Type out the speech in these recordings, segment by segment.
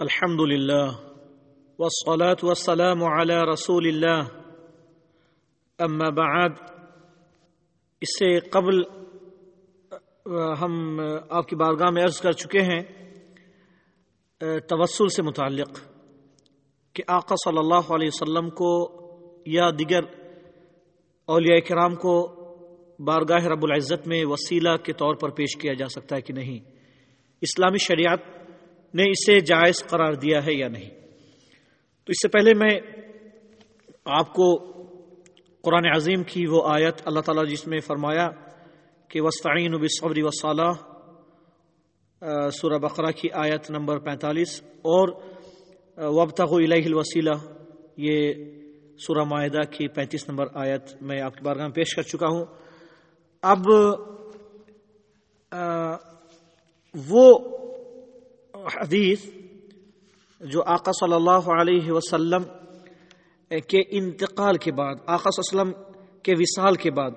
الحمد لله والصلاة والسلام على رسول الله. أما بعد، اس سے قبل، ہم آپ کی بارگاہ میں عرض کر چکے ہیں، توسل سے متعلق کہ آقا صلی اللہ علیہ وسلم کو یا دیگر اولیاء کرام کو بارگاہ رب العزت میں وسیلہ کے طور پر پیش کیا جا سکتا ہے کہ نہیں۔ اسلامی شریعت نے اسے جائز قرار دیا ہے یا نہیں۔ تو اس سے پہلے میں آپ کو قرآن عظیم کی وہ آیت اللہ تعالیٰ جس میں فرمایا کہ وسطین بصبری وصالح سورہ بقرہ کی آیت نمبر پینتالیس، اور وبتغ الہ الوسیلہ یہ سورہ معاہدہ کی پینتیس نمبر آیت میں آپ کے بارگاہ میں پیش کر چکا ہوں۔ اب وہ حدیث جو آقا صلی اللہ علیہ وسلم کے انتقال کے بعد، آقا صلی اللہ علیہ وسلم کے وصال کے بعد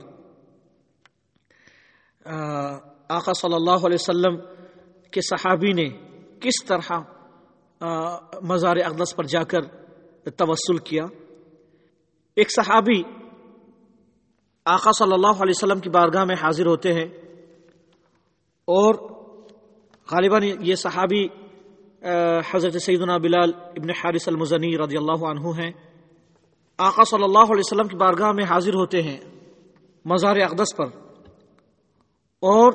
آقا صلی اللہ علیہ وسلم کے صحابی نے کس طرح مزار اقدس پر جا کر توسل کیا؟ ایک صحابی آقا صلی اللہ علیہ وسلم کی بارگاہ میں حاضر ہوتے ہیں اور غالباً یہ صحابی حضرت سیدنا بلال ابن حارث المزنی رضی اللہ عنہ ہیں۔ آقا صلی اللہ علیہ وسلم کی بارگاہ میں حاضر ہوتے ہیں مزار اقدس پر اور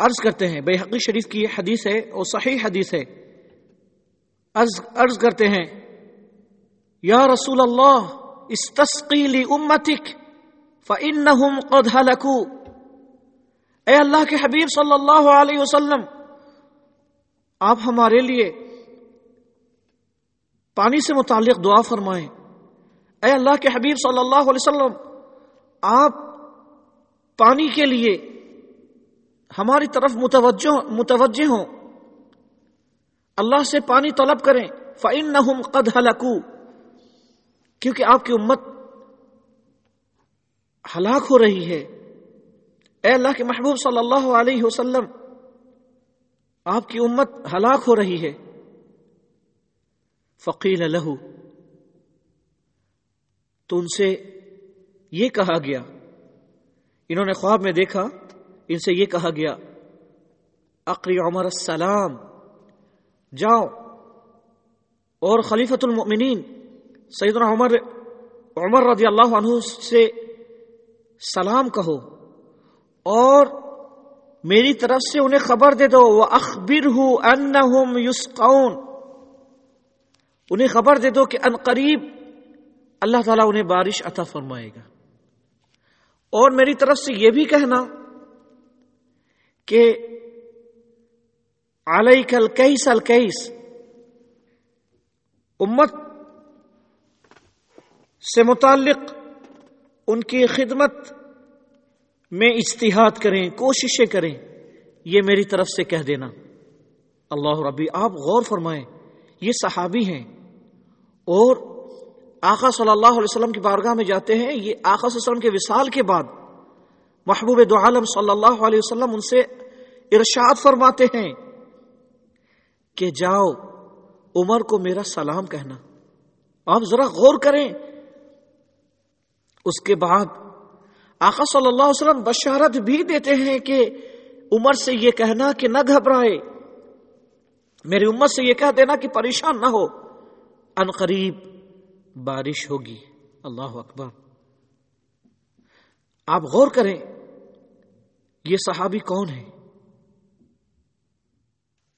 عرض کرتے ہیں بے شریف کی حدیث ہے اور صحیح حدیث ہے۔ عرض کرتے ہیں، یا رسول اللہ، استسقی لی امتک فإنہم قد ہلکو۔ اے اللہ کے حبیب صلی اللہ علیہ وسلم، آپ ہمارے لیے پانی سے متعلق دعا فرمائیں۔ اے اللہ کے حبیب صلی اللہ علیہ وسلم، آپ پانی کے لیے ہماری طرف متوجہ متوجہ ہوں۔ اللہ سے پانی طلب کریں۔ فعن نہ قد ہلاکو کیونکہ آپ کی امت ہلاک ہو رہی ہے۔ اے اللہ کے محبوب صلی اللہ علیہ وسلم، آپ کی امت ہلاک ہو رہی ہے۔ فقیل لہو، تو ان سے یہ کہا گیا، انہوں نے خواب میں دیکھا، ان سے یہ کہا گیا عقری عمر السلام، جاؤ، اور خلیفت المؤمنین، سیدنا عمر عمر رضی اللہ عنہ سے سلام کہو۔ اور میری طرف سے انہیں خبر دے دو وہ اخبر ہوں یسقون انہیں خبر دے دو کہ ان قریب اللہ تعالیٰ انہیں بارش عطا فرمائے گا۔ اور میری طرف سے یہ بھی کہنا کہ علیہ کل کیس الکیس امت سے متعلق ان کی خدمت میں اجتہاد کریں، کوششیں کریں، یہ میری طرف سے کہہ دینا۔ اللہ ربی، آپ غور فرمائیں، یہ صحابی ہیں۔ اور آقا صلی اللہ علیہ وسلم کی بارگاہ میں جاتے ہیں، یہ آقا صلی اللہ علیہ وسلم کے وصال کے بعد محبوب دو عالم صلی اللہ علیہ وسلم ان سے ارشاد فرماتے ہیں کہ جاؤ، عمر کو میرا سلام کہنا۔ آپ ذرا غور کریں۔ اس کے بعد آقا صلی اللہ علیہ وسلم بشارت بھی دیتے ہیں کہ عمر سے یہ کہنا کہ نہ گھبرائے۔ میری امت سے یہ کہہ دینا کہ پریشان نہ ہو۔ ان قریب بارش ہوگی۔ اللہ اکبر۔ آپ غور کریں، یہ صحابی کون ہے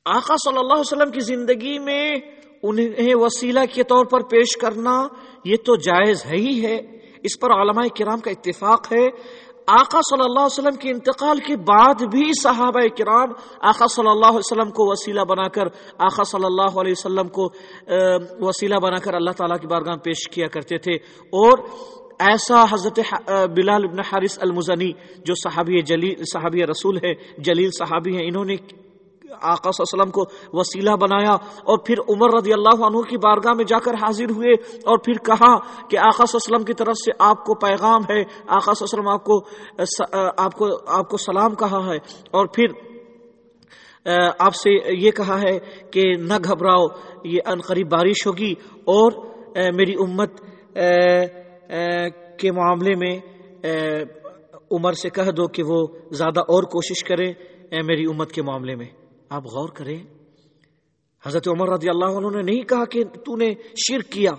آقا صلی اللہ علیہ وسلم کی زندگی میں انہیں وسیلہ کے طور پر پیش کرنا یہ تو جائز ہے ہی ہے۔ اس پر علماء کرام کا اتفاق ہے۔ آقا صلی اللہ علیہ وسلم کے انتقال کے بعد بھی صحابہ کرام آقا صلی اللہ علیہ وسلم کو وسیلہ بنا کر، آقا صلی اللہ علیہ وسلم کو وسیلہ بنا کر اللہ تعالیٰ کی بارگاہ پیش کیا کرتے تھے۔ اور ایسا حضرت بلال ابن حارث المزنی جو صحابی جلیل، صحابی رسول ہے، جلیل صحابی ہیں، انہوں نے آقا صلی اللہ علیہ وسلم کو وسیلہ بنایا اور پھر عمر رضی اللہ عنہ کی بارگاہ میں جا کر حاضر ہوئے اور پھر کہا کہ آقا صلی اللہ علیہ وسلم کی طرف سے آپ کو پیغام ہے، آقا صلی اللہ علیہ وسلم آپ کو آپ کو آپ کو سلام کہا ہے اور پھر آپ سے یہ کہا ہے کہ نہ گھبراؤ، یہ ان قریب بارش ہوگی اور میری امت کے معاملے میں عمر سے کہہ دو کہ وہ زیادہ اور کوشش کرے میری امت کے معاملے میں۔ آپ غور کریں۔ حضرت عمر رضی اللہ عنہ نے نہیں کہا کہ تو نے شرک کیا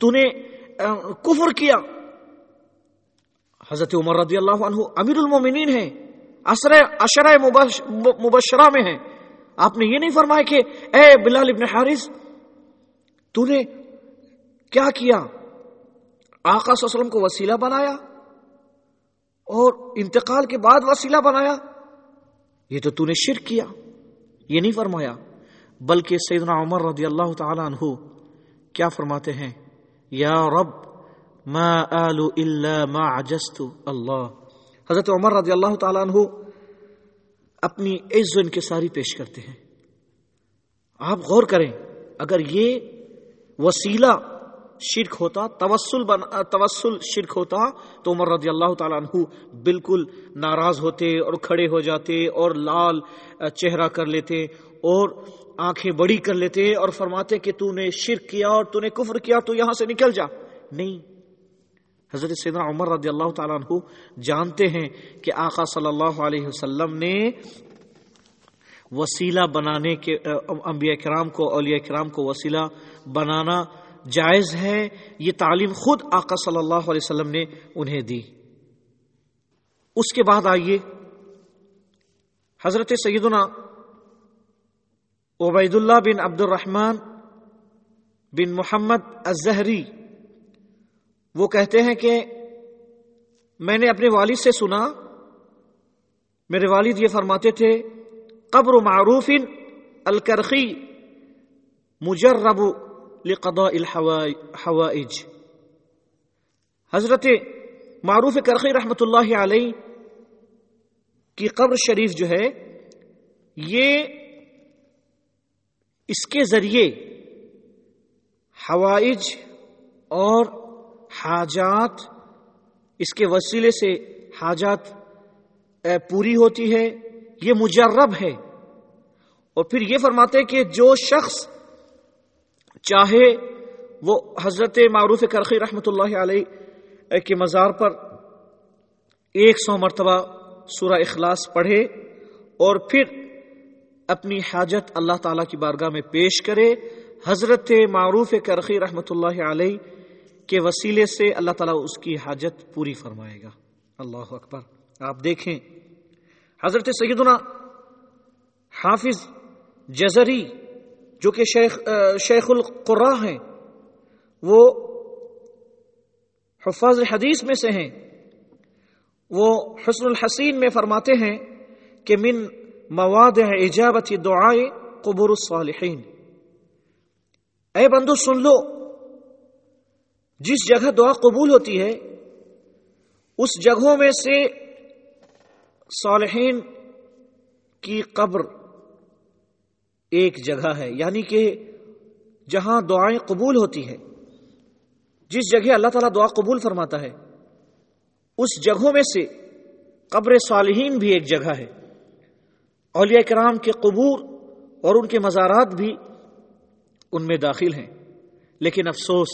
تو نے کفر کیا۔ حضرت عمر رضی اللہ عنہ امیر المومنین ہیں اشرۂ مبشرہ میں ہیں۔ آپ نے یہ نہیں فرمایا کہ، اے بلال ابن حارث، تو نے کیا کیا؟ آقا صلی اللہ علیہ وسلم کو وسیلہ بنایا اور انتقال کے بعد وسیلہ بنایا؟ یہ تو تو نے شرک کیا، یہ نہیں فرمایا۔ بلکہ سیدنا عمر رضی اللہ تعالی عنہ کیا فرماتے ہیں؟ یا رب، ما آلو الا ما عجزت اللہ۔ حضرت عمر رضی اللہ تعالیٰ عنہ اپنی عز ان کے ساری پیش کرتے ہیں۔ آپ غور کریں، اگر یہ وسیلہ شرک ہوتا، توسل بن، توسل شرک ہوتا، تو عمر رضی اللہ تعالیٰ عنہ بالکل ناراض ہوتے اور کھڑے ہو جاتے اور لال چہرہ کر لیتے اور آنکھیں بڑی کر لیتے اور فرماتے کہ تو نے شرک کیا اور تو نے کفر کیا، تو یہاں سے نکل جا۔ نہیں۔ حضرت سیدنا عمر رضی اللہ تعالیٰ عنہ جانتے ہیں کہ آقا صلی اللہ علیہ وسلم نے وسیلہ بنانے کے انبیاء کرام کو، اولیاء کرام کو وسیلہ بنانا جائز ہے، یہ تعلیم خود آقا صلی اللہ علیہ وسلم نے انہیں دی۔ اس کے بعد آئیے، حضرت سیدنا عبید اللہ بن عبد الرحمن بن محمد الزہری، وہ کہتے ہیں کہ میں نے اپنے والد سے سنا، میرے والد یہ فرماتے تھے، قبر معروف الکرخی مجرب لقضاء الحوائج حضرت معروف کرخی رحمت اللہ علیہ کی قبر شریف جو ہے، یہ اس کے ذریعے حوائج اور حاجات، اس کے وسیلے سے حاجات پوری ہوتی ہے، یہ مجرب ہے۔ اور پھر یہ فرماتے کہ جو شخص چاہے وہ حضرت معروف کرخی رحمۃ اللہ علیہ کے مزار پر ایک سو مرتبہ سورہ اخلاص پڑھے اور پھر اپنی حاجت اللہ تعالی کی بارگاہ میں پیش کرے، حضرت معروف کرخی رحمۃ اللہ علیہ کے وسیلے سے اللہ تعالیٰ اس کی حاجت پوری فرمائے گا۔ اللہ اکبر۔ آپ دیکھیں، حضرت سیدنا حافظ جزری جو کہ شیخ شیخ القرا ہیں، وہ حفاظ حدیث میں سے ہیں، وہ حسن الحسین میں فرماتے ہیں کہ من مواد اجابت دعائے قبور الصالحین۔ اے بندو، سن لو، جس جگہ دعا قبول ہوتی ہے، اس جگہوں میں سے صالحین کی قبر ایک جگہ ہے یعنی کہ جہاں دعائیں قبول ہوتی ہے جس جگہ اللہ تعالیٰ دعا قبول فرماتا ہے، اس جگہوں میں سے قبر صالحین بھی ایک جگہ ہے۔ اولیاء کرام کے قبور اور ان کے مزارات بھی ان میں داخل ہیں۔ لیکن افسوس،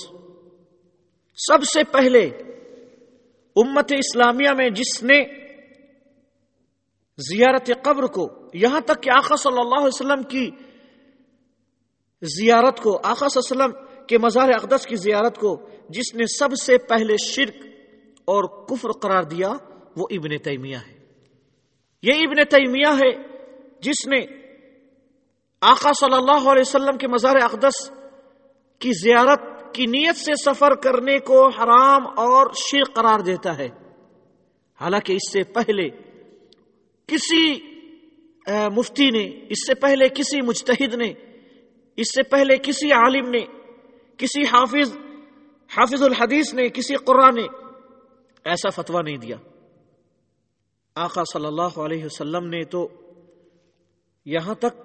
سب سے پہلے امت اسلامیہ میں جس نے زیارت قبر کو، یہاں تک کہ آقا صلی اللہ علیہ وسلم کی زیارت کو، آقا صلی اللہ علیہ وسلم کے مزار اقدس کی زیارت کو، جس نے سب سے پہلے شرک اور کفر قرار دیا، وہ ابن تیمیہ ہے۔ یہ ابن تیمیہ ہے جس نے آقا صلی اللہ علیہ وسلم کے مزار اقدس کی زیارت کی نیت سے سفر کرنے کو حرام اور شیر قرار دیتا ہے۔ حالانکہ اس سے پہلے کسی مفتی نے، اس سے پہلے کسی مجتہد نے اس سے پہلے کسی عالم نے، کسی حافظ حافظ الحدیث نے، کسی قرآن نے ایسا فتویٰ نہیں دیا۔ آقا صلی اللہ علیہ وسلم نے تو یہاں تک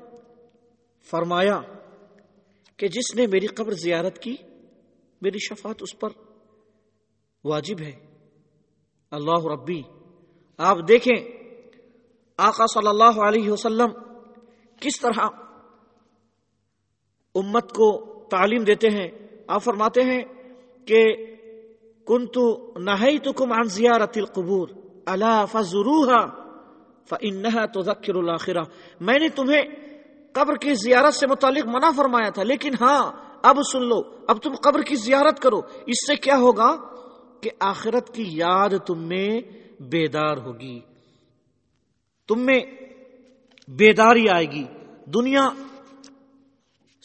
فرمایا کہ جس نے میری قبر زیارت کی، میری شفاعت اس پر واجب ہے۔ اللہ ربی، آپ دیکھیں، آقا صلی اللہ علیہ وسلم کس طرح امت کو تعلیم دیتے ہیں، آپ فرماتے ہیں کہ کن تو نہ تو کم عن زیارت القبور اللہ فضروحا فنحا تو ذکر الآخرہ میں نے تمہیں قبر کی زیارت سے متعلق منع فرمایا تھا، لیکن ہاں اب سن لو، اب تم قبر کی زیارت کرو۔ اس سے کیا ہوگا کہ آخرت کی یاد تم میں بیدار ہوگی۔ تم میں بیداری آئے گی۔ دنیا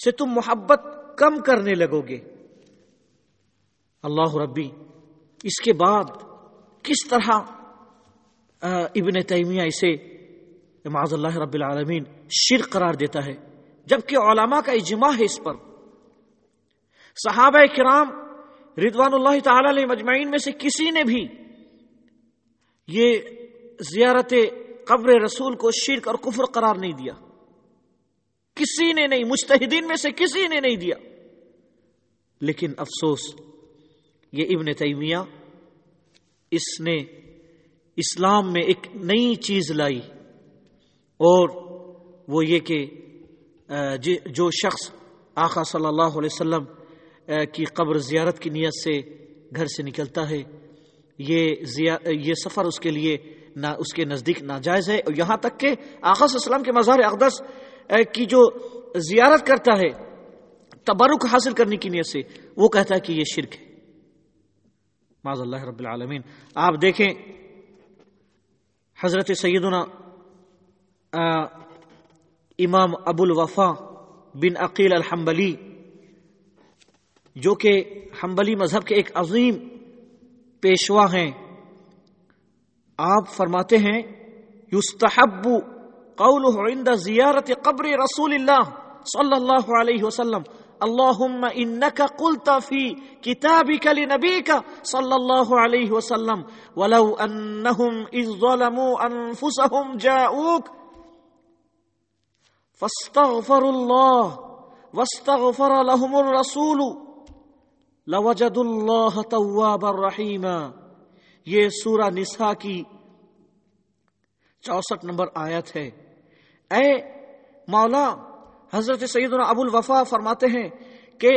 سے تم محبت کم کرنے لگو گے۔ اللہ ربی، اس کے بعد کس طرح ابن تیمیہ اسے معاذ اللہ رب العالمین شرک قرار دیتا ہے، جبکہ علماء کا اجماع ہے اس پر۔ صحابہ کرام ردوان اللہ تعالی علیہ مجمعین میں سے کسی نے بھی یہ زیارت قبر رسول کو شرک اور کفر قرار نہیں دیا۔ کسی نے نہیں مستحدین میں سے کسی نے نہیں دیا۔ لیکن افسوس، یہ ابن تیمیہ اس نے اسلام میں ایک نئی چیز لائی۔ اور وہ یہ کہ جی، جو شخص آقا صلی اللہ علیہ وسلم کی قبر زیارت کی نیت سے گھر سے نکلتا ہے، یہ یہ سفر اس کے لیے نہ اس کے نزدیک ناجائز ہے۔ اور یہاں تک کہ آقا صلی اللہ علیہ وسلم کے مزار اقدس کی جو زیارت کرتا ہے، تبرک حاصل کرنے کی نیت سے، وہ کہتا ہے کہ یہ شرک ہے۔ معذ اللہ رب العالمین۔ آپ دیکھیں، حضرت سیدنا امام ابو الوفا بن عقیل الحمبلی جو کہ حنبلی مذہب کے ایک عظیم پیشوا ہیں، آپ فرماتے ہیں، یستحب قوله عند زیارت قبر رسول اللہ صلی اللہ علیہ وسلم، اللهم انك قلت في كتابك لنبيك صلى الله عليه وسلم، ولو انهم اذ ظلموا انفسهم جاءوك فاستغفروا الله واستغفر لهم الرسول لوجد اللہ تواب الرحیم یہ سورہ نساء کی چوسٹھ نمبر آیت ہے۔ اے مولا، حضرت سیدنا ابو الوفا فرماتے ہیں کہ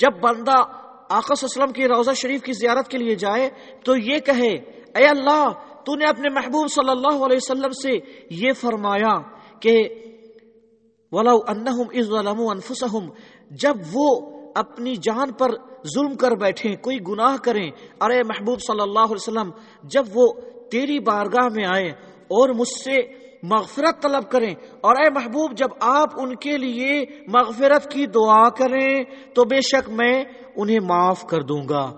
جب بندہ آقا صلی اللہ علیہ وسلم کی روزہ شریف کی زیارت کے لیے جائے تو یہ کہے، اے اللہ، تو نے اپنے محبوب صلی اللہ علیہ وسلم سے یہ فرمایا کہ ولو انہم اذ ظلموا انفسہم جب وہ اپنی جان پر ظلم کر بیٹھیں، کوئی گناہ کریں، ارے محبوب صلی اللہ علیہ وسلم، جب وہ تیری بارگاہ میں آئے اور مجھ سے مغفرت طلب کریں۔ اور اے محبوب، جب آپ ان کے لیے مغفرت کی دعا کریں، تو بے شک میں انہیں معاف کر دوں گا۔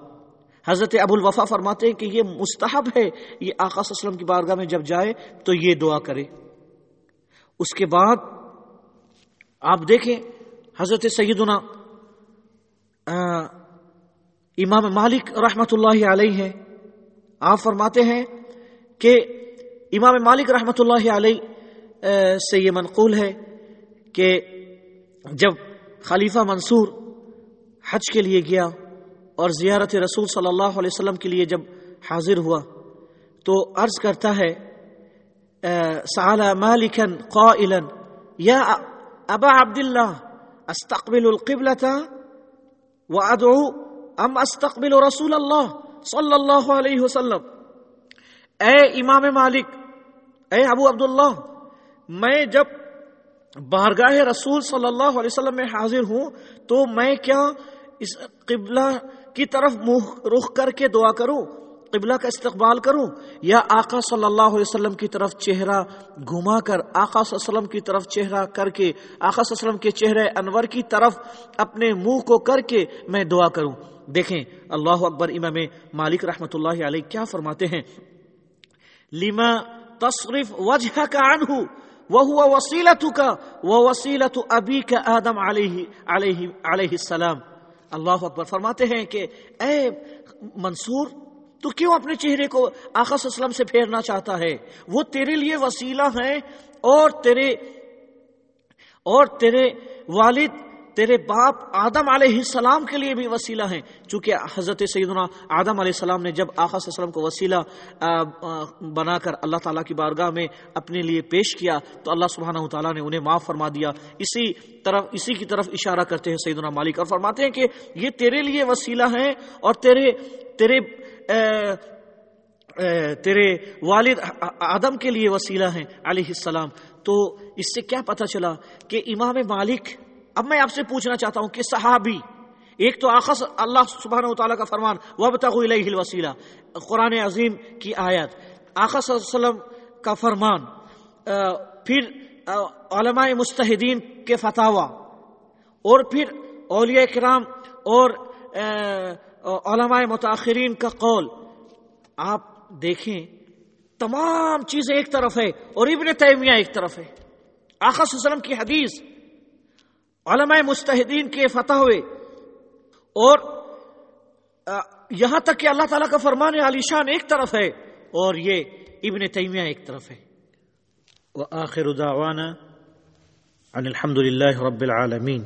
حضرت ابو الوفا فرماتے ہیں کہ یہ مستحب ہے، یہ آقا صلی اللہ علیہ وسلم کی بارگاہ میں جب جائے، تو یہ دعا کرے۔ اس کے بعد آپ دیکھیں، حضرت سیدنا امام مالک رحمت اللہ علیہ ہے آپ فرماتے ہیں کہ امام مالک رحمت اللہ علیہ سے یہ منقول ہے کہ جب خلیفہ منصور حج کے لیے گیا اور زیارت رسول صلی اللہ علیہ وسلم کے لیے جب حاضر ہوا، تو عرض کرتا ہے سعال مالکن قائلا، یا ابا عبداللہ، استقبل القبلة وادعو ام استقبل رسول اللہ صلی اللہ علیہ وسلم؟ اے امام مالک اے ابو عبداللہ، میں جب بارگاہ رسول صلی اللہ علیہ وسلم میں حاضر ہوں، تو میں کیا اس قبلہ کی طرف منہ رخ کر کے دعا کروں؟ قبلہ کا استقبال کروں؟ یا آقا صلی اللہ علیہ وسلم کی طرف چہرہ گھما کر، آقا صلی اللہ علیہ وسلم کی طرف چہرہ کر کے، آقا صلی اللہ علیہ وسلم کے چہرے انور کی طرف اپنے منہ کو کر کے میں دعا کروں؟ دیکھیں، اللہ اکبر امام مالک رحمت اللہ علیہ کیا فرماتے ہیں؟ لما تصرف وجہ کا عنہ وہ وسیلت کا آدم علیہ علیہ علیہ السلام۔ اللہ اکبر فرماتے ہیں کہ، اے منصور، تو کیوں اپنے چہرے کو آقا صلی اللہ علیہ وسلم سے پھیرنا چاہتا ہے؟ وہ تیرے لیے وسیلہ ہیں اور تیرے اور تیرے والد تیرے باپ آدم علیہ السلام کے لیے بھی وسیلہ ہیں۔ چونکہ حضرت سیدنا آدم علیہ السلام نے جب آقا صلی اللہ علیہ وسلم کو وسیلہ بنا کر اللہ تعالیٰ کی بارگاہ میں اپنے لیے پیش کیا، تو اللہ سبحانہ تعالیٰ نے انہیں معاف فرما دیا۔ اسی طرف، اسی کی طرف اشارہ کرتے ہیں سیدنا مالک اور فرماتے ہیں کہ یہ تیرے لیے وسیلہ ہیں اور تیرے تیرے تیرے والد آدم کے لیے وسیلہ ہیں علیہ السلام۔ تو اس سے کیا پتہ چلا کہ امام مالک اب میں آپ سے پوچھنا چاہتا ہوں کہ صحابی، ایک تو آخص اللہ سبحانہ و تعالیٰ کا فرمان الیہ الوسیلہ قرآن عظیم کی آیت، آخر صلی اللہ علیہ وسلم کا فرمان پھر علماء مستحدین کے فتح اور پھر اولیاء کرام اور علماء متاثرین کا قول۔ آپ دیکھیں، تمام چیزیں ایک طرف ہے اور ابن تیمیہ ایک طرف ہے۔ آخر صلی اللہ علیہ وسلم کی حدیث علماء مستحدین کے فتح ہوئے۔ اور یہاں تک کہ اللہ تعالیٰ کا فرمان علی شان ایک طرف ہے، اور یہ ابن تیمیہ ایک طرف ہے۔ وآخر دعوانا عن الحمد للہ رب العالمین۔